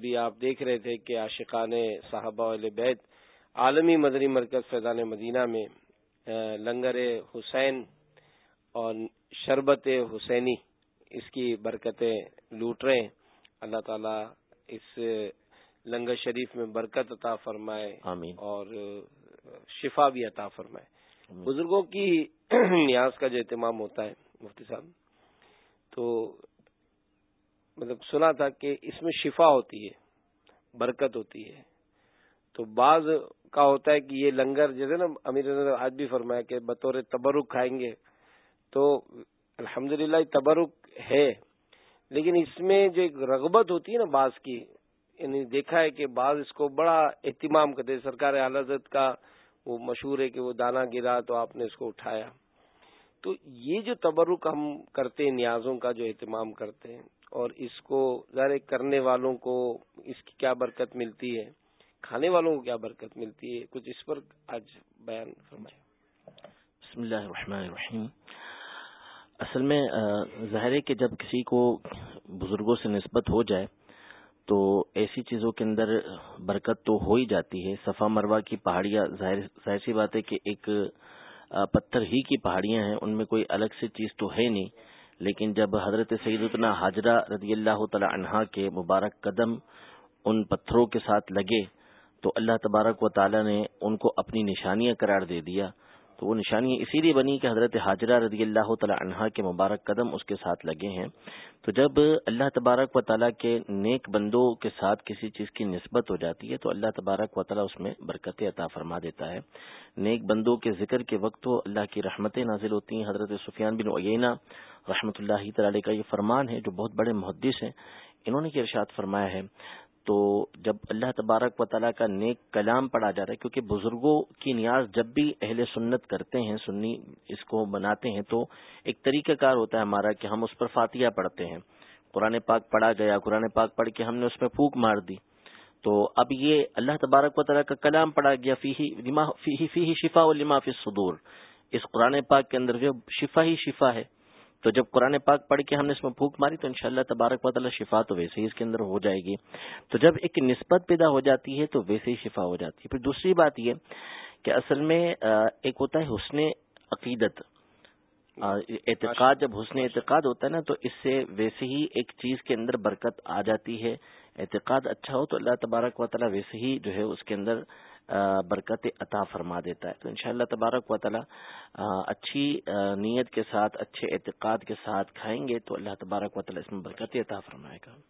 بھی آپ دیکھ رہے تھے کہ عاشقان صحابہ بیت عالمی مدنی مرکز فیضان مدینہ میں لنگر حسین اور شربت حسینی اس کی برکتیں لوٹ رہے ہیں۔ اللہ تعالیٰ اس لنگر شریف میں برکت عطا فرمائے آمین۔ اور شفا بھی عطا فرمائے۔ بزرگوں کی نیاز کا جو اہتمام ہوتا ہے مفتی صاحب تو مطلب سنا تھا کہ اس میں شفا ہوتی ہے، برکت ہوتی ہے۔ تو بعض کا ہوتا ہے کہ یہ لنگر جیسے نا امیر نے آج بھی فرمایا کہ بطور تبرک کھائیں گے۔ تو الحمد للہ تبرک ہے، لیکن اس میں جو ایک رغبت ہوتی ہے نا بعض کی یعنی دیکھا ہے کہ بعض اس کو بڑا اہتمام کرتے سرکار حضرت کا وہ مشہور ہے کہ وہ دانا گرا تو آپ نے اس کو اٹھایا۔ تو یہ جو تبرک ہم کرتے ہیں، نیازوں کا جو اہتمام کرتے ہیں، اور اس کو ظاہر کرنے والوں کو اس کی کیا برکت ملتی ہے، کھانے والوں کو کیا برکت ملتی ہے، کچھ اس پر آج بیان فرمائے بسم اللہ الرحمن الرحیم۔ اصل میں ظاہر ہے کہ جب کسی کو بزرگوں سے نسبت ہو جائے، تو ایسی چیزوں کے اندر برکت تو ہو ہی جاتی ہے۔ صفا مروا کی پہاڑیاں ظاہر سی بات ہے کہ ایک پتھر ہی کی پہاڑیاں ہیں، ان میں کوئی الگ سے چیز تو ہے نہیں۔ لیکن جب حضرت سیدنا حاجرہ رضی اللہ تعالی عنہا کے مبارک قدم ان پتھروں کے ساتھ لگے تو اللہ تبارک و تعالی نے ان کو اپنی نشانیاں قرار دے دیا۔ تو وہ نشانی اسی لیے بنی کہ حضرت حاجرہ رضی اللہ تعالی عنہا کے مبارک قدم اس کے ساتھ لگے ہیں۔ تو جب اللہ تبارک و تعالیٰ کے نیک بندوں کے ساتھ کسی چیز کی نسبت ہو جاتی ہے تو اللہ تبارک و تعالیٰ اس میں برکت عطا فرما دیتا ہے۔ نیک بندوں کے ذکر کے وقت تو اللہ کی رحمتیں نازل ہوتی ہیں۔ حضرت سفیان بن عیینہ رحمۃ اللہ تعالی کا یہ فرمان ہے جو بہت بڑے محدث ہیں۔ انہوں نے یہ ارشاد فرمایا ہے۔ تو جب اللہ تبارک و تعالیٰ کا نیک کلام پڑھا جا رہا ہے، کیونکہ بزرگوں کی نیاز جب بھی اہل سنت کرتے ہیں، سنی اس کو بناتے ہیں، تو ایک طریقہ کار ہوتا ہے ہمارا کہ ہم اس پر فاتحہ پڑھتے ہیں۔ قرآن پاک پڑھا گیا، قرآن پاک پڑھ کے ہم نے اس میں پھونک مار دی۔ تو اب یہ اللہ تبارک و تعالیٰ کا کلام پڑھا گیا فی فی شفا و لما فی صدور اس قرآن پاک کے اندر جو شفا ہی شفا ہے تو جب قرآن پاک پڑھ کے ہم نے اس میں پھونک ماری تو انشاءاللہ تبارک و تعالیٰ شفا تو ویسے ہی اس کے اندر ہو جائے گی۔ تو جب ایک نسبت پیدا ہو جاتی ہے تو ویسے ہی شفا ہو جاتی ہے۔ پھر دوسری بات یہ کہ اصل میں ایک ہوتا ہے حسن عقیدت۔ اعتقاد، جب حسن اعتقاد ہوتا ہے نا تو اس سے ویسے ہی ایک چیز کے اندر برکت آ جاتی ہے۔ اعتقاد اچھا ہو تو اللہ تبارک و تعالیٰ ویسے ہی جو ہے اس کے اندر برکت عطا فرما دیتا ہے۔ تو انشاءاللہ تبارک و تعالیٰ اچھی نیت کے ساتھ، اچھے اعتقاد کے ساتھ کھائیں گے تو اللہ تبارک و تعالیٰ اس میں برکت عطا فرمائے گا۔